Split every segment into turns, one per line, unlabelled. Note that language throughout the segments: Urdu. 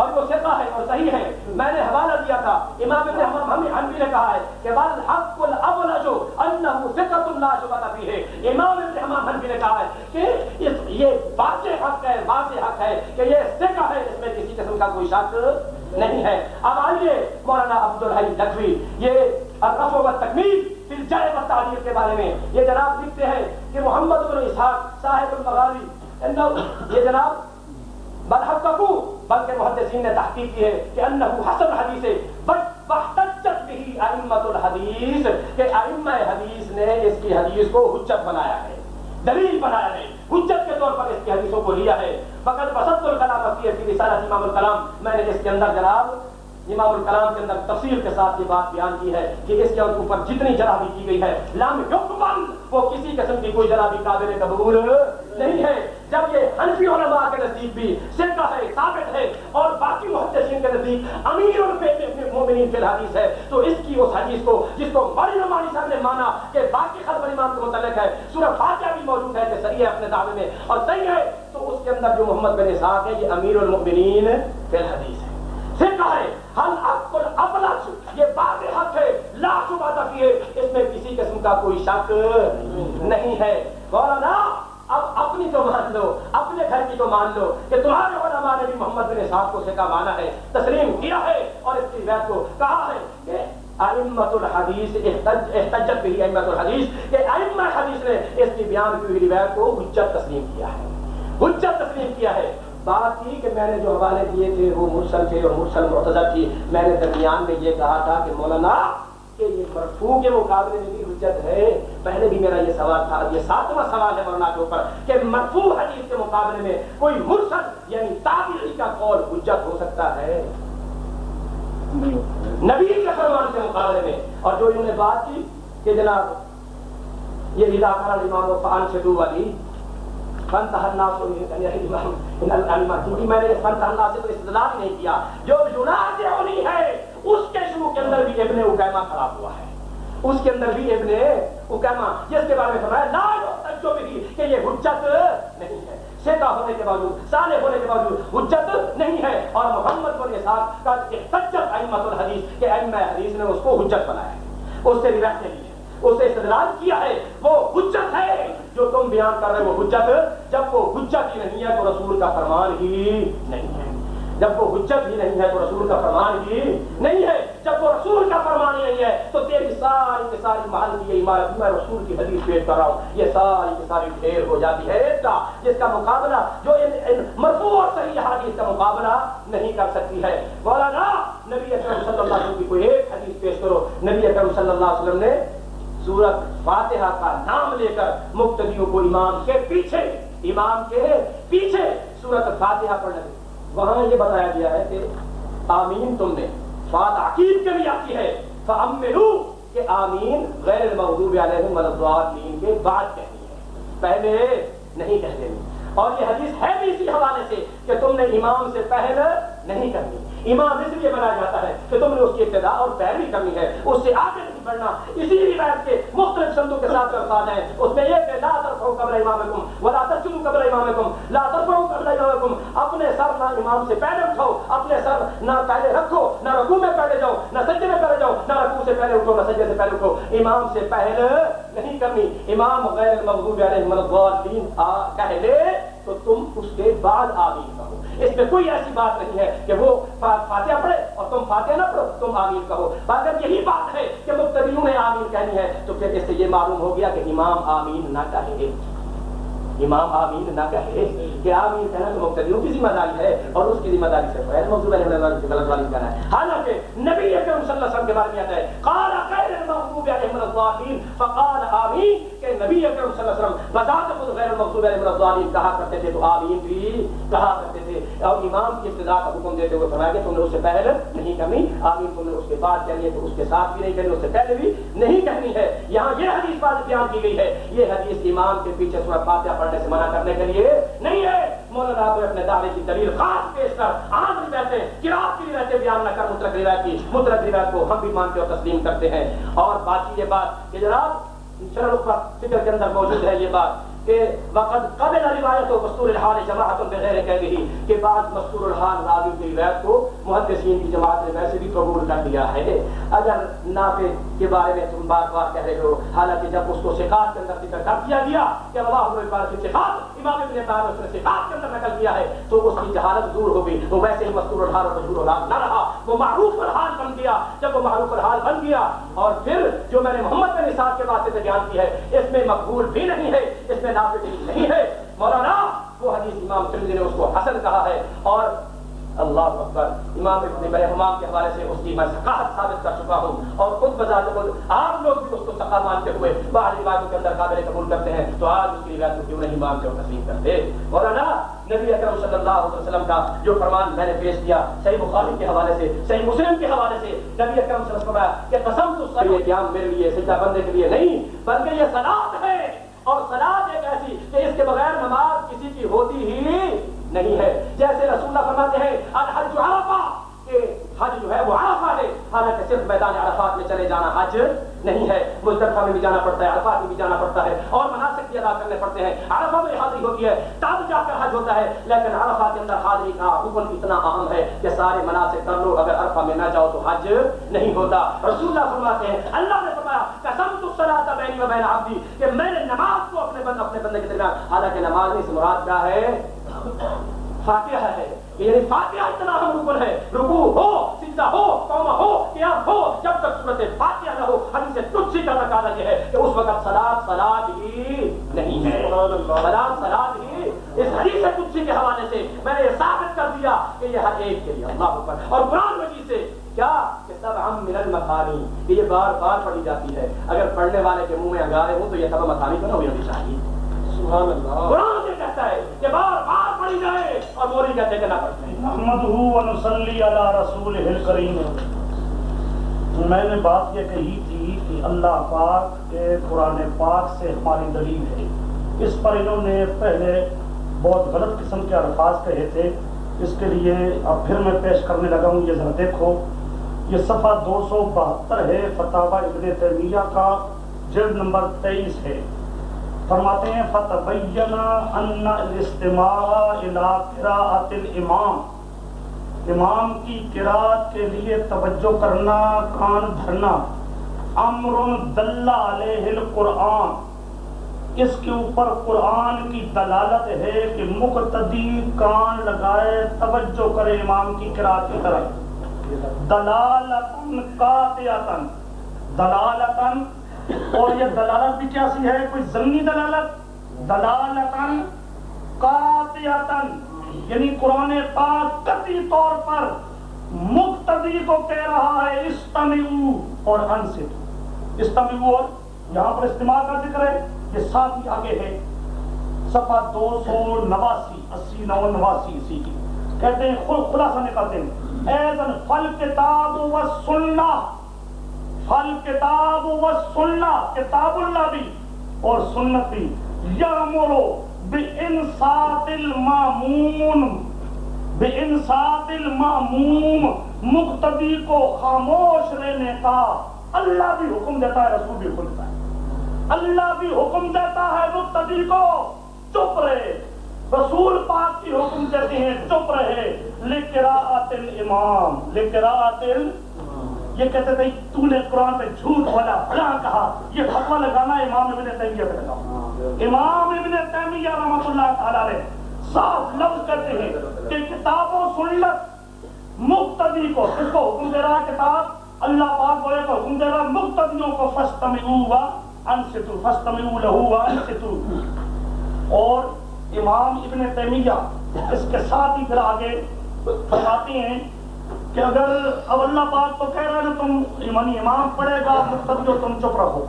اور وہ سکا ہے، اور صحیح ہے، میں نے حوالہ دیا تھا۔ امام ابن ہم حنفی نے کہا ہے کہ بل حق الاول الابلج انه ثقۃ لا شبہ فیہ امام ابن حمام حنفی نے کہا ہے کہ اس یہ واضح حق ہے، واضح حق ہے کہ یہ سکا ہے، اس میں کسی قسم کا کوئی شک نہیں ہے۔ اب آئیے مولانا عبد الحی لکھوی یہ الرف و تکمیل فی الجائے و تعبیر کے بارے میں۔ یہ جناب لکھتے ہیں کہ محمد بن اسحاق صاحب المغازی یہ جناب بل بلحققو بلکہ محدثین نے تحقیق کی ہے کہ انہو حسن حدیث ہے وحتجت بھی ائمت الحدیث کہ ائمہ حدیث نے اس کی حدیث کو حجت بنایا ہے، دلیل بنایا ہے، حجت کے طور پر اس کی حدیثوں کو لیا ہے۔ فقط بسط الکلام اسی کی رسالہ امام الکلام، میں نے اس کے اندر جناب امام الکلام کے اندر تفصیل کے ساتھ یہ بات بیان کی ہے کہ اس کے اوپر جتنی جرابی کی گئی ہے لام یقبل، وہ کسی قسم کی کوئی جرابی قابل قبول نہیں ہے۔ جب یہ حنفی نزدیک بھی سکہ ہے ثابت ہے اور باقی محدثین کے نزدیک امیر المومنین کے حدیث ہے تو اس کی اس حدیث کو جس کو بڑی نمانی صاحب نے مانا کہ باقی خلف امام کے متعلق ہے سورہ فاتحہ بھی موجود ہے کہ صحیح ہے اپنے دعوے میں اور صحیح ہے تو اس کے اندر جو محمد بن اسحاق ہے، یہ امیر المؤمنین فی الحدیث ہے۔ سکہ ہے ہم اکل ابلج یہ بات حق ہے، لا شبہ تک یہ اس میں کسی قسم کا کوئی شک نہیں ہے۔ مولانا اب اپنی تو مان لو، اپنے گھر کی تو مان لو کہ تمہارے علماء نے بھی محمد بن صاحب کو سکا مانا ہے، تسلیم کیا ہے اور اس کی روایت کو کہا ہے کہ ائمت الحدیث احتجت بھی ائمت الحدیث کہ ائمہ حدیث نے اس کی بیان کی ہوئی روایت کو حجت تسلیم کیا ہے۔ حجت تسلیم کیا ہے۔ بات کی کہ میں نے جو حوالے دیے تھے وہ مرسل تھے اور مرسل مرتضر تھی۔ میں نے درمیان میں یہ کہا تھا کہ مولانا کہ یہ مرفوع کے مقابلے میں بھی حجت ہے۔ پہلے بھی میرا یہ سوال تھا یہ ساتواں سوال ہے مولانا کے اوپر کہ مرفوع حدیث کے مقابلے میں کوئی مرسل یعنی تابعی کا قول حجت ہو سکتا ہے؟ نبی کے فرمان کے مقابلے میں۔ اور جو انہوں نے بات کی کہ جناب یہ علاقہ امام و فان شدو والی فن کیونکہ میں نے فن تہنا سے تو استدلال نہیں کیا۔ جو جناز ہونی ہے اس کے کے اندر بھی ابن اقیمہ خراب ہوا ہے۔ اس کے اندر بھی ابن اقیمہ جس کے بارے میں فرمایا لا یحتج بھی کہ یہ حجت نہیں ہے۔ سیدہ ہونے کے باوجود، صالح ہونے کے باوجود حجت نہیں ہے۔ اور محمد بن اسحاق کا احتجت ائمۃ الحدیث کہ ائمہ حدیث نے اس کو حجت بنایا ہے۔ اس سے روایت لی ہے؟ اس سے استدلال کیا ہے؟ وہ حجت ہے۔ جو تم بیان کر رہے وہ حجت، جب وہ حجت ہی نہیں ہے تو رسول کا فرمان ہی نہیں ہے۔ جب وہ حجت ہی نہیں ہے تو رسول کا فرمان ہی نہیں ہے۔ جب وہ رسول کا فرمان ہی نہیں ہے تو تیری ساری کی ساری محل کی یہ عمارت میں رسول کی حدیث پیش کر رہا ہوں۔ یہ ساری کی ساری ڈھیر ہو جاتی ہے۔ ایک کا جس کا مقابلہ جو ان, ان مرفوع اور صحیح حدیث کا مقابلہ نہیں کر سکتی ہے۔ مولانا نبی اکرم صلی اللہ علیہ وسلم کی کوئی ایک حدیث پیش کرو۔ نبی اکرم صلی اللہ علیہ وسلم نے سورت فاتحہ کا نام لے کر مقتدیوں کو امام کے پیچھے امام کے پیچھے سورت فاتحہ پڑھنے وہاں یہ بتایا گیا ہے کہ آمین تم نے فات عقیب کے بھی آتی ہے۔ فَأَمِّنُوا، کہ آمین غیر المغضوب علیہم الضالین کے بعد کہنی ہے۔ پہلے نہیں کہہ دینی اور یہ حدیث ہے بھی اسی حوالے سے کہ تم نے امام سے پہل نہیں کرنی امام اس لیے بنایا جاتا ہے کہ تم نے اس کی ابتدا اور پیروی کرنی ہے۔ اس سے آگے نہیں بڑھنا۔ اسی روایت کے مختلف شبدوں کے ساتھ الفاظ ہیں، اس میں یہ کہ لا ترفعوا قبل امامکم ولا تسجدوا قبل امامکم۔ لا ترفعوا قبل امامکم اپنے سر نہ امام سے پہلے اٹھاؤ، اپنے سر نہ پہلے رکھو، نہ رکوع میں پہلے جاؤ، نہ سجدے میں پہلے جاؤ، نہ رکوع سے پہلے اٹھو، نہ سجدے سے پہلے اٹھو۔ امام سے پہلے نہیں کرنی۔ امام غیر المغضوب علیہم الضالین کہہ لے تو تم اس کے بعد آمین کہو۔ اس میں کوئی ایسی بات نہیں ہے کہ وہ فاتحہ پڑھے اور تم فاتحہ نہ پڑھو، تم آمین کہو۔ اگر یہی بات ہے کہ مقتدیوں نے آمین کہنی ہے، تو پھر اس سے یہ معلوم ہو گیا کہ امام آمین نہ کہے۔ امام آمین نہ کہے کہ آمین کہنا تو مقتدیوں کی ذمہ داری ہے اور اس کی ذمہ داری سے غیر موضوع ہے غلط والی کہنا ہے۔ حالانکہ نبی اکرم صلی اللہ علیہ وسلم کے بارے میں آتا ہے، قال غیر المغضوب علیہم الضالین فقال آمین، کہ نبی اکرم صلی اللہ علیہ وسلم بذات خود غیر المغضوب علیہم الضالین کہا کرتے تھے، تو آمین بھی کہا کرتے تھے۔ اور امام کی ابتدا کا حکم دیتے ہوئے فرمایا کہ تم نے اس سے پہلے نہیں کرنی آمین تم نے اس کے بعد کہنی ہے، تو اس کے ساتھ بھی نہیں کرنی اس سے پہلے بھی نہیں کہنی ہے۔ یہاں یہ حدیث بات بیان کی گئی ہے۔ یہ حدیث امام کے پیچھے سورہ فاتحہ پڑھنے سے منع کرنے کے لیے نہیں ہے۔ مولانا کو اپنے دعوے کی دلیل خاص پیش کر عام روایتیں قرات کی روایتیں بیان نہ کر، مطلق روایت کی، مطلق روایت کو ہم بھی مانتے اور تسلیم کرتے ہیں۔ اور باقی یہ بات کہ جناب، شرح فکر کے اندر موجود ہے یہ بات کہ وقت قبل روایت و مستور الحال جماعت بغیر کہہ رہی کہ بعض مستور الحال راوی کی روایت کو محدثین کی جماعت نے ویسے بھی قبول کر دیا ہے۔ اگر نافع کے بارے میں تم بار بار کہہ رہے ہو، حالانکہ جب اس کو سکاط کے اندر ذکر کر دیا گیا کہ اللہ علیہ وسلم سکاط امام ابن بار اس نے سکاط کے اندر نقل کیا ہے، تو اس کی جہالت دور ہو گئی۔ وہ ویسے ہی مستور الحال اور مشہور الحال نہ رہا، وہ معروف الحال بن گیا۔ جب وہ معروف الحال بن گیا اور پھر جو میں نے محمد بن نصاب کے واسطے سے بیان کی ہے، اس میں مقبول بھی نہیں ہے، اس میں نافذ نہیں ہے۔ مولانا، وہ حدیث امام ترمذی نے اس کو حسن کہا ہے۔ اور اللہ اکبر، امام ابن بڑے حمام کے حوالے سے اس کی میں ثقافت ثابت کر چکا ہوں۔ اور خود بذات خود آپ لوگ بھی اس کو ثقافت مانتے ہوئے باہر روایتوں کے اندر قابل قبول کرتے ہیں۔ تو آج اس کی روایت کو کیوں نہیں مانتے اور تسلیم کرتے؟ مولانا نبی اکرم صلی اللہ علیہ وسلم کا جو فرمان میں نے پیش کیا، صحیح بخاری کے حوالے سے، صحیح مسلم کے حوالے سے نبی اکرم صلی اللہ علیہ وسلم کہ قسم تو صحیح قیام میرے لیے، سجدہ بندے کے لیے نہیں، بلکہ یہ صلات ہے اور صلات ایک ایسی کہ اس کے بغیر نماز کسی کی ہوتی ہی نہیں ہے۔ جیسے رسول اللہ فرماتے ہیں، الحج عرفہ، کہ حج جو ہے وہ حالانکہ صرف میدان عرفات میں چلے جانا حج نہیں ہے مزدلفہ میں بھی جانا پڑتا ہے، عرفات میں بھی جانا پڑتا ہے، اور مناسب بھی ادا کرنے پڑتے ہیں۔ عرفہ میں حاضری ہوتی ہے تب جا کر حج ہوتا ہے، لیکن عرفہ کے اندر حاضری کا حکم اتنا اہم ہے کہ سارے مناسب کر لو، اگر عرفہ میں نہ جاؤ تو حج نہیں ہوتا۔ رسول اللہ فرماتے ہیں، اللہ نے فرمایا قسم تو صلاۃ بینی و بین عبدی، کہ میں نے نماز کو اپنے بندے اپنے بندے کے درمیان حالانکہ نماز نہیں سے مراد کیا ہے؟ فاتحہ ہے۔ یعنی فاتحہ اتنا اہم رکن ہے رکوع ہو سجدہ ہو قومہ ہو قیام ہو جب تک صورت فاتحہ نہ ہو حدیث تجسی کا تقاضا یہ ہے کہ اس وقت صلاۃ صلاۃ ہی نہیں ہے۔ صلاۃ صلاۃ ہی اس حدیث تجسی کے حوالے سے میں نے یہ ثابت کر دیا کہ یہ ہر ایک کے لیے اللہ اوپر اور قرآن مجید سے کیا کہ سب ہم من المثانی کہ یہ بار بار پڑھی جاتی ہے۔ اگر پڑھنے والے کے منہ میں انگارے ہوں تو یہ سب مثانی تو نہ ہونی چاہیے
سبحان اللہ۔
قرآن یہ کہتا ہے کہ بار بار جائے اور موری کہتے کہ نہ پڑھتے ہیں
و نصلی علی رسولہ الکریم۔ میں نے بات یہ کہی تھی کہ اللہ پاک کے قرآن پاک سے ہماری دلیل ہے۔ اس پر انہوں نے پہلے بہت غلط قسم کے الفاظ کہے تھے۔ اس کے لیے اب پھر میں پیش کرنے لگا ہوں۔ یہ ذرا دیکھو۔ یہ صفحہ دو سو بہتر ہے فتح ابن تیمیہ کا جلد نمبر تیئیس ہے۔ فرماتے ہیں فتبین ان الاستماع الى قراءت الامام امام کی قراءت کے لیے توجہ کرنا، کان دھرنا امر دل علیہ القرآن۔ اس کے اوپر قرآن کی دلالت ہے کہ مقتدی کان لگائے، توجہ کرے امام کی قراءت کی طرف۔ دلالتن قاطعتن دلالتن اور یہ دلالت بھی کیسی ہے؟ کوئی ضمنی دلالت؟ دلالتن قاطعتن یعنی قرآن پاک قطعی طور پر مقتدی کو کہہ رہا ہے، استمعو اور انصتو۔ استمعو اور یہاں پر استعمال کا ذکر ہے، یہ ساتھ ہی آگے ہے۔ صفحہ دو سو نواسی، اسی نو نواسی اسی کی۔ کہتے ہیں خلاصہ نکالتے ہیں۔ ایزن فل کتاب و سننا فل کتاب و سننا کتاب اللہ بھی اور سنت بھی۔ یامرو بانصات المامون بانصات الماموم مقتدی کو خاموش رہنے کا۔ اللہ بھی حکم دیتا ہے، رسول بھی حکم دیتا ہے۔ اللہ بھی حکم دیتا ہے، مقتدی کو۔ چپ رہے۔ رسول پاک کی حکم دیتے ہیں، چپ رہے۔ لقراءت الامام لقراءت ال یہ کہتے تھے تو نے قرآن پہ جھوٹ بولا فلاں کہا. یہ فتوا لگانا امام ابن تیمیہ پہ لگاؤ امام ابن تیمیہ رحمۃ اللہ تعالی نے صاف لفظ کرتے ہیں کہ کتاب و سنت مقتدی کو کس کو حکم دے رہا کتاب اللہ پاک بولے کو حکم دے رہا مقتدیوں کو فستمعوا انستو فستمعوا له انستو اور امام ابن تیمیہ اس کے ساتھ ہی پھر آگے فرماتے ہیں کہ اگر اب اللہ پاک تو کہہ رہا ہے نا تم ایمانی امام پڑھے گا، مقتدی تم چپ رہو۔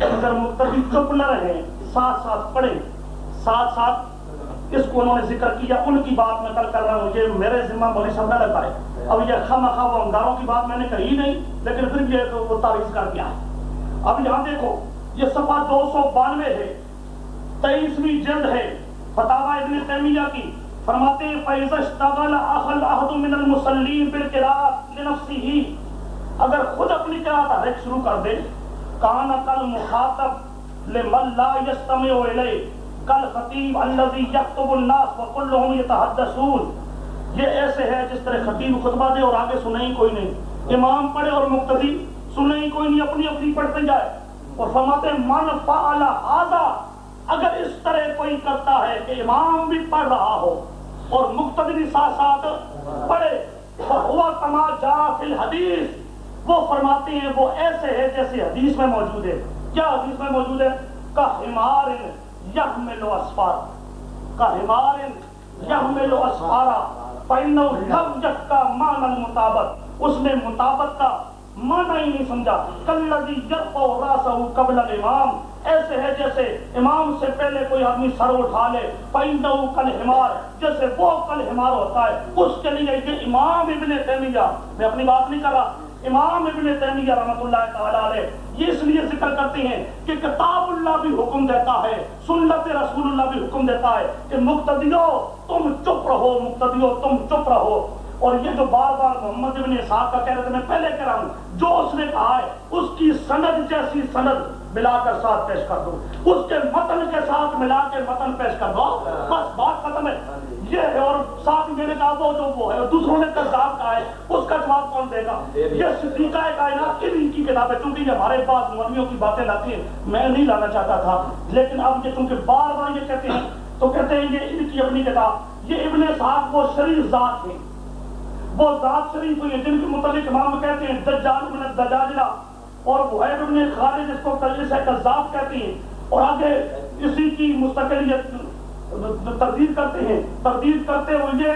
اگر مقتدی چپ نہ رہے، ساتھ ساتھ پڑھے ساتھ ساتھ اس کو انہوں نے ذکر کیا، ان کی بات میں کل کر رہا ہوں یہ میرے ذمہ مولی صاحب نہ لگتا ہے۔ اب یہ خم خواہ وہ انگاروں کی بات میں نے کہی نہیں، لیکن پھر یہ وہ تعریف کر دیا ہے اب یہاں دیکھو، یہ صفحہ دو سو بانوے ہے تیئیسویں جلد ہے فتاوا ابن تیمیہ کی۔ فرماتے ہیں، فَإِذَا اشْتَغَلَ أَخَلْ أَحَدُ مِنَ الْمُسَلِّينَ بِالْقِرَاءَةِ لِنَفْسِهِ، اگر خود اپنی قرآت ریک شروع کر دے، کان کل مخاطب لمن لا يستمع الیہ کل خطیب الذي يكتب الناس وكلهم يتحدثون، یہ ایسے ہے جس طرح خطیب خطبہ دے اور آگے سنے ہی کوئی نہیں، امام پڑھے اور مقتدی سنے ہی کوئی نہیں، اپنی اپنی پڑھتے جائے اور فرماتے ہیں، من فعل هذا، اگر اس طرح کوئی کرتا ہے کہ امام بھی پڑھ رہا اور مقتدی بھی ساتھ ساتھ پڑھے۔ ہوا کما جا فی الحدیث۔ وہ فرماتے ہیں، وہ ایسے ہے جیسے حدیث میں موجود ہے۔ کیا حدیث میں موجود ہے؟ کا ہمار یحمل اسفار کا ہمار یحمل اسفارا۔ پہنو لم کا معنی مطابق اس نے مطابق کا معنی ہی نہیں سمجھا۔ کلذی یرفع راسہ قبل الامام ایسے ہے جیسے امام سے پہلے کوئی آدمی سر اٹھا لے پہنو کل ہمار، جیسے وہ کل ہمار ہوتا ہے، اس کے لیے یہ امام ابن تیمیہ، میں اپنی بات نہیں کر رہا، امام ابن تیمیہ رحمۃ اللہ تعالی علیہ یہ اس لیے ذکر کرتے ہیں کہ کتاب اللہ بھی حکم دیتا ہے، سنت رسول اللہ بھی حکم دیتا ہے کہ مقتدیو، تم چپ رہو، مقتدیو، تم چپ رہو۔ اور یہ جو بار بار محمد ابن صاحب کا کہہ رہے تھے، میں پہلے کہہ رہا ہوں، جو اس نے کہا ہے، اس کی سند جیسی سند ملا کر ساتھ پیش کر دو۔ اس کے متن کے ساتھ ملا کے متن پیش کر دو۔ بس بات ختم ہے۔ یہ ہے اور ساتھ میں نے کہا وہ جو وہ ہے دوسروں نے کذاب کہا ہے، اس کا جواب کون دے گا؟ یہ صدیقہ کائنات کی ان کی کتاب ہے چونکہ یہ ہمارے پاس مولویوں کی باتیں لاتی ہیں میں نہیں لانا چاہتا تھا۔ لیکن اب یہ چونکہ بار بار یہ کہتے ہیں، تو کہتے ہیں یہ ان کی اپنی کتاب، یہ ابن صاحب وہ شریف ذات ہیں۔ وہ ذات شریف ہوئی ہے جن کے متعلق امام کہتے ہیں، دجال ابن الدجاجلہ۔ اور وحید ابن خالد اس کو تجلس کذاب کہتے ہیں اور آگے اسی کی مستقلیت تردید کرتے ہیں۔ تردید کرتے ہوئے یہ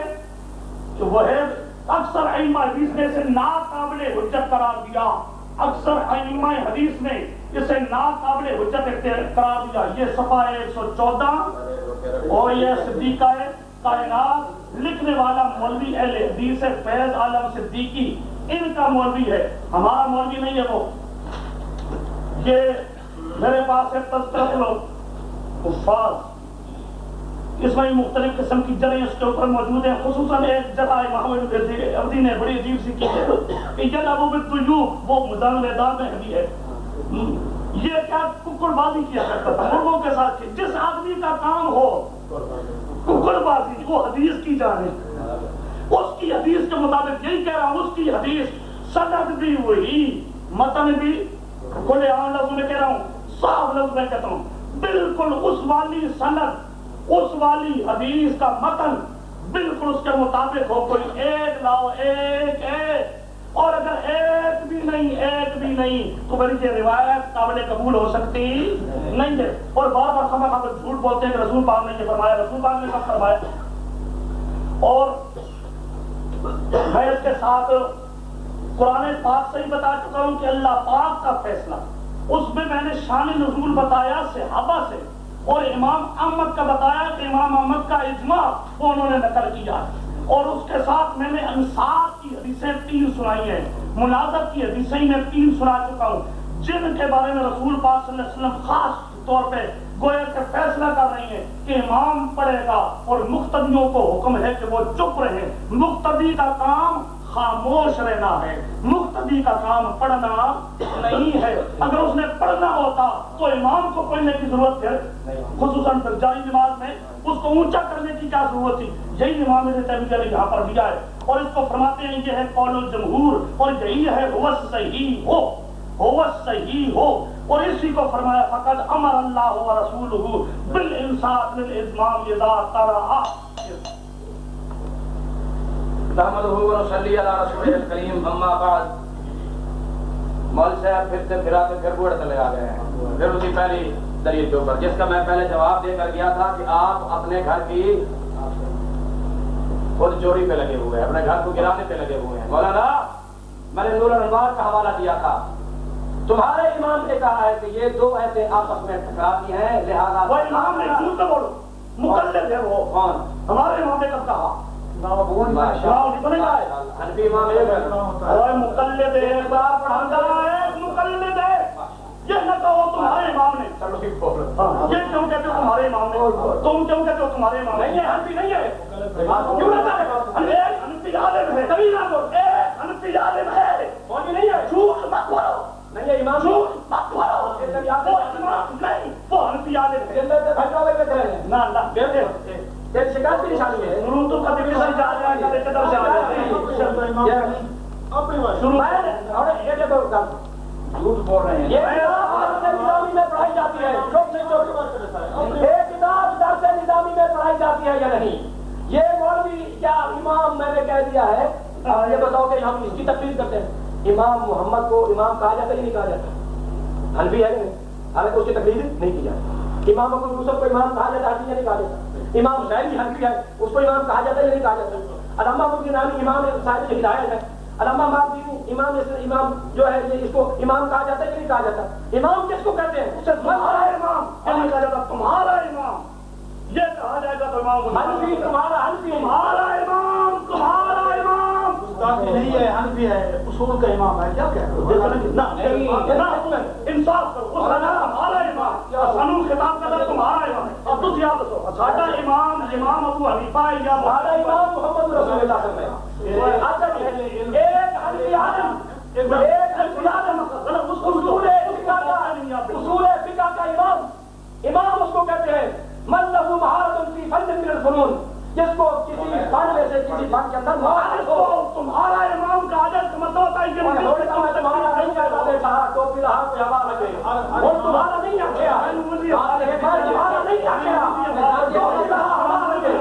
کہ وحید اکثر ائمہ حدیث نے اسے ناقابل حجت قرار دیا۔ اکثر ائمہ حدیث نے اسے ناقابل حجت قرار دیا۔ یہ صفحہ ایک سو چودہ اور یہ صدیقہ کائنات لکھنے والا مولوی اہل حدیث فیض عالم صدیقی، ان کا مولوی ہے۔ ہمارا مولوی نہیں ہے وہ۔ یہ میرے پاس ہے تذکرت لوگ حفاظ، اس میں مختلف قسم کی جڑیں اس کے اوپر موجود ہیں، خصوصاً ایک جگہ محمد عبدی نے بڑی عجیب سی کی ہے کہ جن ابو بالطیوب وہ مزان دار میں بھی ہے۔ یہ کیا ککڑ بازی کیا کرتا تھا؟ مرغوں کے ساتھ جس آدمی کا کام ہو، ککڑ بازی، وہ حدیث کی جانے اس کی حدیث کے مطابق یہی کہہ رہا ہوں، اس کی حدیث سند بھی وہی متن بھی کھلے عام ہاں لفظ میں کہہ رہا ہوں، صاف لفظ میں کہتا ہوں۔ بالکل اس والی سند، اس والی حدیث کا متن بالکل اس کے مطابق ہو۔ کوئی ایک لاؤ، ایک ایک۔ اور اگر ایک بھی نہیں، ایک بھی نہیں، تو میری یہ روایت قابل قبول ہو سکتی نہیں ہے۔ اور بار بار خبر خبر جھوٹ بولتے ہیں کہ رسول پاک نے یہ فرمایا، رسول پاک نے کب فرمایا۔ اور میں اس کے ساتھ قرآن پاک سے ہی بتا چکا ہوں کہ اللہ پاک کا فیصلہ، اس میں میں نے شان نزول بتایا صحابہ سے، اور امام احمد کا بتایا کہ امام احمد کا اجماع وہ انہوں نے نقل کیا۔ اور اس کے ساتھ میں نے انصار کی حدیثیں تین سنائی ہیں، مناظر کی حدیثیں میں تین سنا چکا ہوں۔ جن کے بارے میں رسول پاک صلی اللہ علیہ وسلم خاص طور پہ گویا کہ فیصلہ کر رہی ہیں کہ امام پڑھے گا اور مقتدیوں کو حکم ہے کہ وہ چپ رہے مقتدی کا کام خاموش رہنا ہے۔ مقتدی کا کام پڑھنا نہیں ہے۔ اگر اس نے پڑھنا ہوتا، تو امام کو پڑھنے کی ضرورت ہے۔ خصوصاً جاری نماز میں اس کو اونچا کرنے کی کیا ضرورت تھی؟ یہی امام نے تیمیہ نے یہاں پر دیا ہے۔ اور اس کو فرماتے ہیں، یہ ہے قول الجمہور، اور یہی ہے ہوس صحیح ہو۔ ہوس صحیح ہو۔ اور اسی کو فرمایا فقط امر اللہ و رسولہ بالانصاف للازمام اذا ترى
نحمدہ و نصلی علی رسول الکریم اما بعد مول صاحب پھر سے پھرا کے پھر بوڑھ چلے آ گئے ہیں۔ پھر اسی پہلی دلیل کے اوپر جس کا میں پہلے جواب دے کر گیا تھا کہ آپ اپنے گھر کی خود چوری پہ لگے ہوئے ہیں اپنے گھر کو گرانے پہ لگے ہوئے ہیں۔ مولانا میں نے نور الانوار کا حوالہ دیا تھا۔ تمہارے امام نے کہا ہے کہ یہ دو ایسے آپس میں ٹکرا کی ہیں لہذا
وہ امام نے جھوٹ نہ بولو مقلد ہے وہ۔
کون؟
ہمارے امام نے کب کہا؟ یہ نہ کہو تمہارے امام نے۔
ہاں،
یہ کیوں کہتے ہو تمہارے امام نے؟ تم کیوں کہتے ہو تمہارے امام نے؟
یہ حنفی نہیں ہے۔
کیوں نہ کہا ایک حنفی عالم ہے۔
کبھی نہ بول
ایک حنفی عالم ہے۔
کون نہیں ہے۔
جھوٹ مت بولو۔
نہیں ہے امام۔
جھوٹ مت بولو۔
وہ امام نہیں
وہ حنفی عالم ہے۔
نہ اللہ بیٹے یہ شکایت کی نشانی ہے
شروع تو قدیم سے جا جائے گا لیکن اب سے آ جائے گا شروع
میں نے- اور یہ دیکھو گل۔
جھوٹ بول رہے ہیں
یہ کتاب درس نظامی میں پڑھائی جاتی ہے چپ سے چپ یہ کتاب درس نظامی میں پڑھائی جاتی ہے یا نہیں یہ مولوی کیا امام میں نے کہہ دیا ہے یہ بتاؤ کہ ہم اس کی تقریر کرتے ہیں امام محمد کو امام کہا جاتا ہے یا نہیں کہا جاتا حنفی ہے نہیں حالانکہ اس کی تقریر نہیں کی جاتی امام ابو یوسف کو امام کہا جاتا ہے یا نہیں کہا جاتا امام حسین بھی حنفی ہے اس کو امام کہا جاتا ہے یا نہیں کہا جاتا علامہ ابو کی نامی امام صاحب ہدایت ہے۔ علامہ مالدینی امام اس امام جو ہے یہ اس کو امام کہا جاتا ہے کہ نہیں کہا جاتا؟ امام کس کو کہتے ہیں؟ اسے
تمہارا امام۔ کیا نہیں کہا جاتا؟ تمہارا امام۔ یہ کہا جائے گا تو امام
حنفی تمہارا حنفی۔
تمہارا امام تمہارا امام۔
نہیں ہے حنفی ہے اصول کا امام ہے۔ کیا
انصاف کرو اس کا نام ہمارا امام سنو؟ خطاب کا تمہارا۔ تم یاد رکھو۔ ساڈا امام امام ابو حنیفہ یا
تمہارا امام محمد رسول اللہ صلی اللہ علیہ وسلم۔ ایک حنفی عالم ایک حنفی عالم اصول فقہ کا اصول فقہ کا امام۔ امام اس کو کہتے ہیں من له مہارت فی فن من الفنون جس کو کسی فن میں سے کسی فن کے اندر
تمہارا امام کا عادت کا مطلب ہوتا ہے
تمہارا نہیں کہتا بیٹا ٹوپی رہا کوئی ہوا لگے وہ تمہارا نہیں آخیا تمہارا نہیں آخیا تمہارا نہیں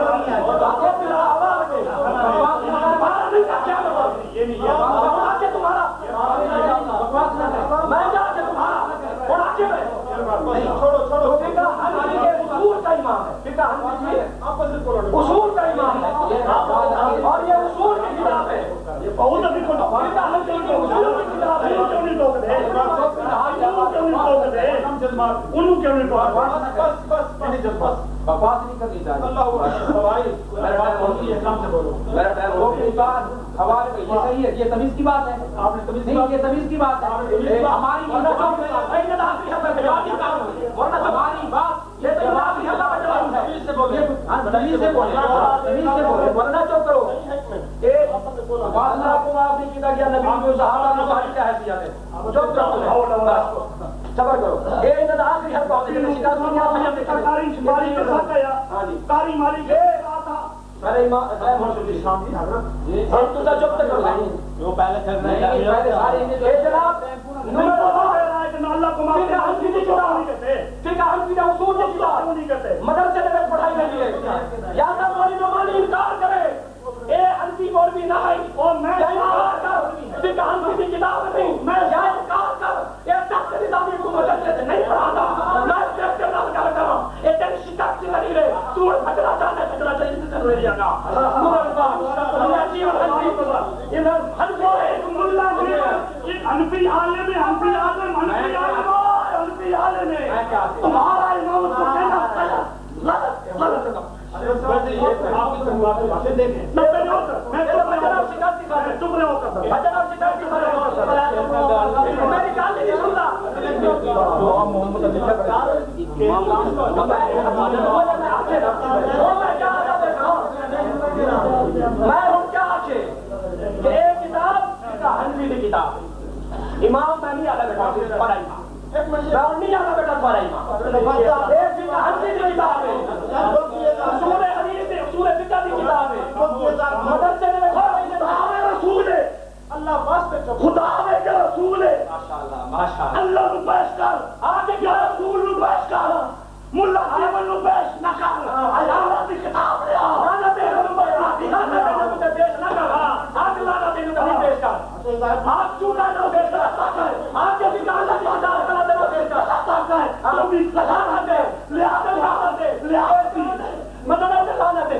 میں جا کے تمہارا میں چھوڑو کا امام ہے اصول
بکواس نہیں کرنی چاہیے میرا ہو گیا حوالے یہ صحیح ہے یہ تمیز کی بات ہے آپ نے تمیز نہیں یہ تمیز کی بات ہے ہماری ہماری بات یہ تمیز سے بولے تمیز سے ہاں، تمیز سے
ورنہ چپ کرو۔ واضح کو معاف نہیں کیا گیا نبی کو صحابہ نے بھاری کا حیثیت ہے چپ کرو صبر کرو اے ان آخری حد بہت ہے شکایت نہیں آپ نے
کاری شماری کے ساتھ گیا
ہاں جی
کاری ماری کے کہا تھا
پہلے امام صاحب منصور اسلام کی حضرت ہم تو چپ تک کرو
جو پہلے چل رہے
نہیں پہلے سارے اے جناب نور اللہ
اللہ کو معاف
کی کتاب
نہیں کرتے۔
فقہ حنفی کا اصول کی کتاب
نہیں کرتے
مدرسے میں پڑھائی گئی ہے یا
میں
کہ ایک کتاب کی کتاب امام میں نہیں پڑھائی میں نہیں بیٹا پڑھائی ایک کی کتاب ہے اصول حدیث اصول فقہ کی کتاب ہے مدرسے میں لکھا ہے
رسول ہے
اللہ واسطے
رسول ہے۔ اللہ نو پیش کر۔ آگے کیا رسول نو پیش کر۔ ملا دیون نو پیش نہ کر۔ اللہ کی کتاب لے آ
لانا دے ہم ہم تے پیش نہ کر آج لانا دے ہم پیش کر آپ چوٹا نہ پیش کر کے بھی اللہ کی بات کرنا دے پیش کر
تو بھی
لانا دے لے آ دے لے آ مدد دے لانا دے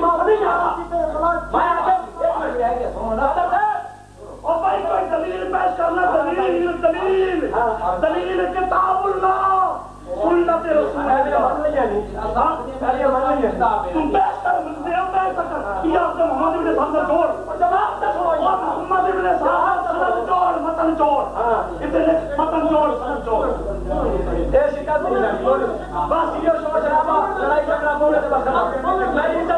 مطلب بجن نہیں یہ
تھا
آتا
اور بھائی کوئی دلیل پیش کرنا دلیل دلیل دلیل سنت رسول تم پیش کر پیش کر یہ آپ محمد ابن جوڑ اور محمد ابن جوڑ متن جوڑ اتنے متن جوڑ جوڑ
بس یہ شور شرابہ لڑائی جھگڑا بولے تو بس میں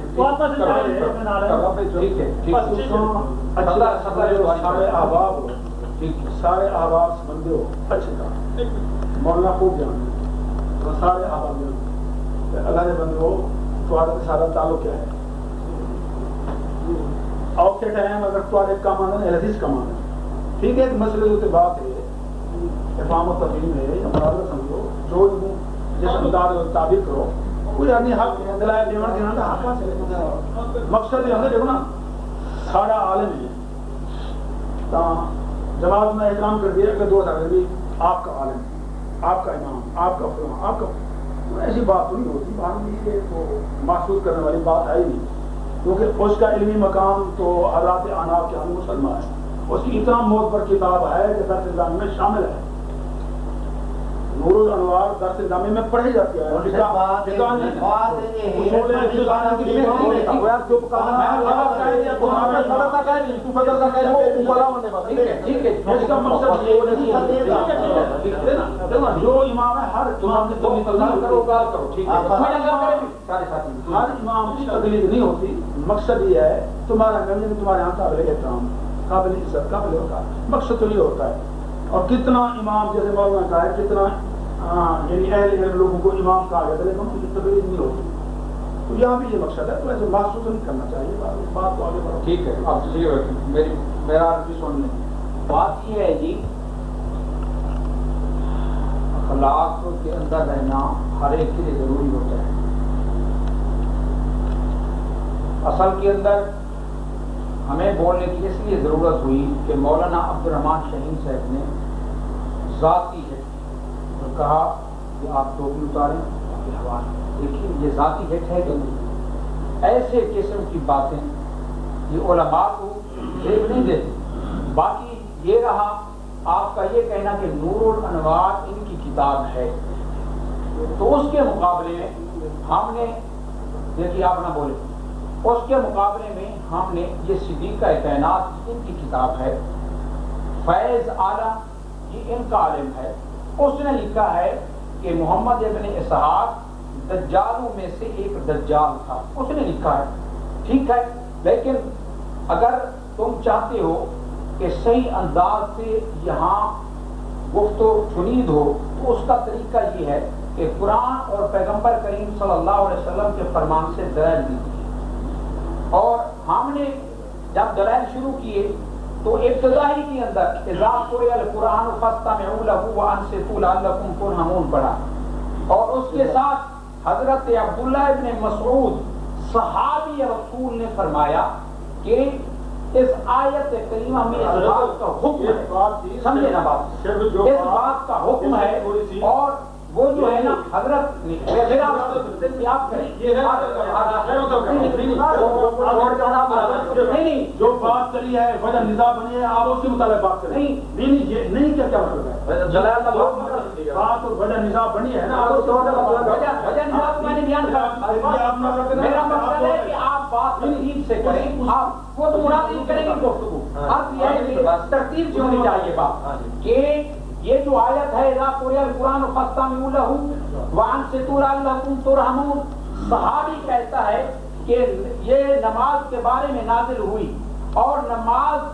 احباب سارے احباب سمجھتے ہو۔ اچھے کا مولانا خوب جان۔ سارے احباب جان اللہ نے بندے ہو تھوڑا سارا تعلق کیا ہے؟ آؤ کے ٹائم اگر تھوڑے کم آنا ہے حدیث کم آنا ٹھیک ہے ایک مسئلے کے بات ہے۔ افہام و تفہیم ہے یا مراد سمجھو۔ جو جس انداز تعبیر کرو۔ کوئی حق دیوان دینا حق حاصل مقصد یہ دیکھو نا، سارا عالم ہے۔ تا جماعت میں احترام کر دیا کہ دو سال بھی آپ کا عالم آپ کا امام، آپ کا فلاں، آپ کا۔ ایسی بات تو نہیں ہوتی، بات نہیں ہے تو محسوس کرنے والی بات ہے ہی نہیں۔ کیونکہ اس کا علمی مقام تو حضرات آناب کے ہاں ہم مسلمان ہے۔ اس کی اتنا موت پر کتاب ہے کہ درس میں شامل ہے۔ نور الانوار درس میں ہے۔ کا مقصد یہ جو امام ہے ہر امام کی ہر امام کی تقلید نہیں ہوتی۔ مقصد یہ ہے تمہارا نبی تمہارے یہاں قابل احترام قابل عزت قابل ہوتا مقصد تو یہ ہوتا ہے۔ اور کتنا امام جیسے مولانا کا ہے کتنا یعنی اہل علم لوگوں کو امام کہا جاتا ہے لیکن ان کی تقلید نہیں ہوتی۔ تو یہاں بھی یہ مقصد ہے، تو ایسے محسوس نہیں کرنا چاہیے، بات کو آگے بڑھو
ٹھیک ہے، آپ چلیے میری میرا بھی سن لیں۔
بات یہ ہے جی اخلاق کے اندر رہنا ہر ایک کے لیے ضروری ہوتا ہے۔ اصل کے اندر ہمیں بولنے کی اس لیے ضرورت ہوئی کہ مولانا عبد الرحمان شہین صاحب نے ذاتی ہے کہا کہ آپ ٹوپی اتاریں آپ کے دیکھیے، یہ ذاتی ہٹ ہے کہ نہیں؟ ایسے قسم کی باتیں یہ علماء کو دیکھ نہیں دیتے۔ باقی یہ رہا، آپ کا یہ کہنا کہ نور الانوار ان کی کتاب ہے۔ تو اس کے مقابلے میں ہم نے، دیکھیے، آپ نہ بولے اس کے مقابلے میں ہم نے یہ صدیقہ کائنات ان کی کتاب ہے۔ فیض اعلیٰ یہ ان کا عالم ہے۔ اس نے لکھا ہے کہ محمد ابن اسحاق دجالوں میں سے ایک دجال تھا۔ اس نے لکھا ہے۔ ٹھیک ہے، لیکن اگر تم چاہتے ہو کہ صحیح انداز سے یہاں گفت و شنید ہو تو اس کا طریقہ یہ ہے کہ قرآن اور پیغمبر کریم صلی اللہ علیہ وسلم کے فرمان سے دلائل دیجیے۔ اور ہم نے جب دلائل شروع کیے تو ابتدائی کے اندر اذا قرئ القرآن فاستمعوا له وانصتوا لعلكم ترحمون پڑھا اور اس کے ساتھ حضرت عبداللہ ابن مسعود صحابی رسول نے فرمایا کہ اس آیت کریمہ میں اس بات کا حکم ہے سمجھے نا بات اس بات کا حکم ہے اور وہ جو ہے نا حضرت نہیں
جو بات چلی ہے وجہ نظام بنی ہے آپ اس کے متعلق بات کریں۔
نہیں۔
نہیں نہیں یہ نہیں کیا کیا مطلب ہے؟ بات اور وجہ نظام بنی ہے نا۔
میرا ہے کہ آپ بات ترتیب سے کریں۔ آپ وہ تو مراد نہیں کریں گے گفتگو۔ اب یہ ہے کہ ترتیب سے ہونی چاہیے بات کہ یہ جو آیت ہے اذا قرئ القرآن فاستمعوا له وانصتوا لعلكم ترحمون صحابی کہتا ہے کہ یہ نماز کے بارے میں نازل ہوئی اور نماز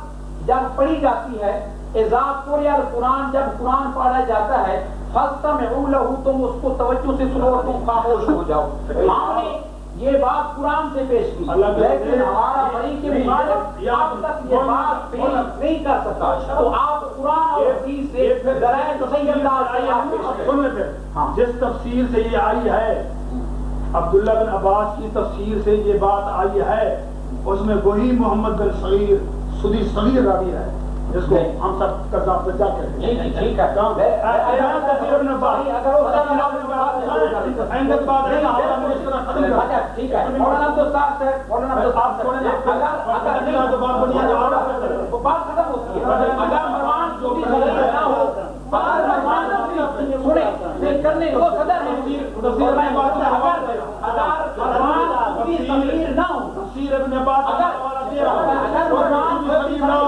جب پڑھی جاتی ہے اضاف قرآن جب قرآن پڑھا جاتا ہے میں لہو تم اس کو توجہ سے سنو اور تم خاموش ہو جاؤ۔ ہم نے یہ بات قرآن سے پیش کی لیکن ہمارا بڑی کے مطابق اب تک یہ بات پیش نہیں کر سکا۔ تو آپ قرآن اور حدیث سے ذرائع انداز ہاں۔
جس تفسیر سے یہ آئی ہے عبداللہ بن عباس کی تفسیر سے یہ بات آئی ہے اس میں وہی محمد بن صغیر سدی صغیر راوی ہے جس کو ہم سب قذاب بچا
جی ٹھیک ہے۔
کام۔ ہے اگر
اگر
ہے کر
ٹھیک ہے۔ مولانا عبد صاحب سے مولانا اگر اگر
تو بات بنی ہے۔
وہ بات ختم ہوتی ہے۔ اگر
تفسیر ابن عباس
اگر مروان چھوٹی صغیر نہ ہو
تفسیر ابن عباس کا
اگر
حوالہ دے رہا ہوں
اگر مروان چھوٹی صغیر نہ ہو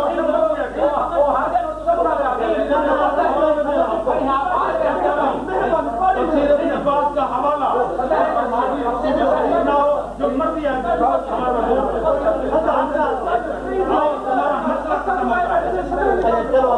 وہ ہر جگہ تو سب رہا
تفسیر ابن عباس کا حوالہ تفسیر صحیح نہ ہو جو مرضی ہے ہمارا ہمارا مسئلہ ختم ہوتا ہے تفسیر ابن عباس کا تمہارا مسئلہ ختم ہوتا ہے
یہ جی دیکھو میں ایک بات ایک بات
ایسی بات نہیں سنیں گے نہیں سنیں گے بات
نہیں کیوں نہیں سنیں گے آپ کے بعد مروان صوفی صغیر ہے اگر اس میں یہ مروان صوفی صغیر دکھا دیں
میں نے
آپ آئے اور دیا ہے لیکن قیامت میں ہو سکتی ہے دیا ہے صحیح کا بات کا حوالہ نہیں کر
تفسیر ابن عباس کا حوالہ دیا ہے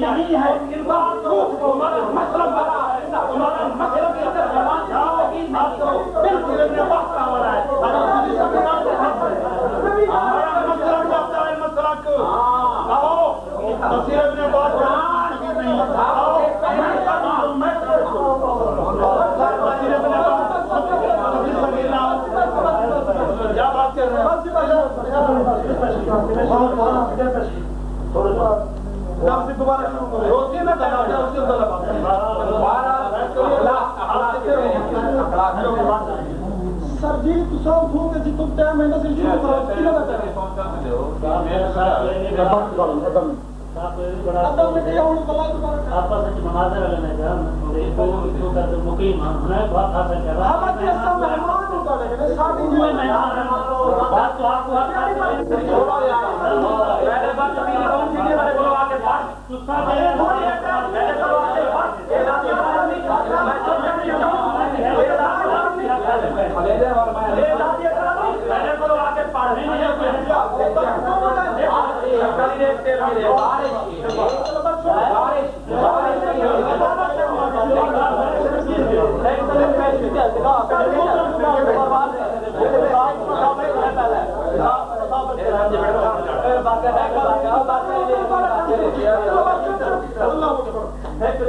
نہیں ہے ان بات مطلب بنا ہے مطلب کے اندر مروان صوفی صغیر کرو
تفسیر ابن عباس ہے ہمارا مسئلہ کیا ہے مسئلہ کو آؤ تفسیر ابن عباس نہیں آؤ کیا بات کر رہے ہیں دوبارہ شروع کرو۔ روکے نہ کرنا اس کے اندر
سر جی تو ہو گئے جی تم ٹائم ہے سے شروع کرو کی کرے ادب میں کیا ہم اتے سب مہمان
تو رہے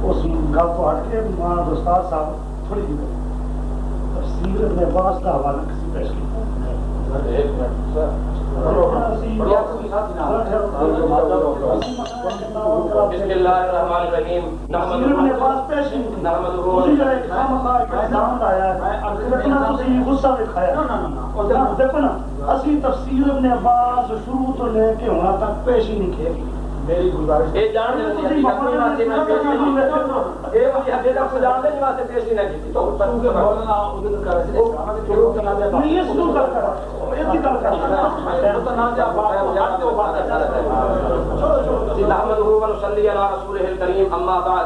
اس گل کو ہٹ کے استاد صاحب تھوڑی سی تفسیر ابن عباس کا حوالہ کسی پیش
بسم اللہ الرحمن الرحیم
عباس پیش ہے اتنا تسی غصہ دکھایا دیکھو نا اسی تفسیر ابن عباس شروع تو لے کے ہونا تک پیش ہی نہیں
میری گزارش
یہ جان دے کہ میں پیش نہیں جان دے واسطے پیش نہیں تو
مولانا دے
نہیں کر کر کی کر
اما بعد۔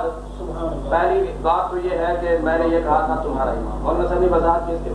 پہلی بات تو یہ ہے کہ میں نے یہ کہا تھا تمہارا ایمان۔ اور نصبی وضاحت کی اس کے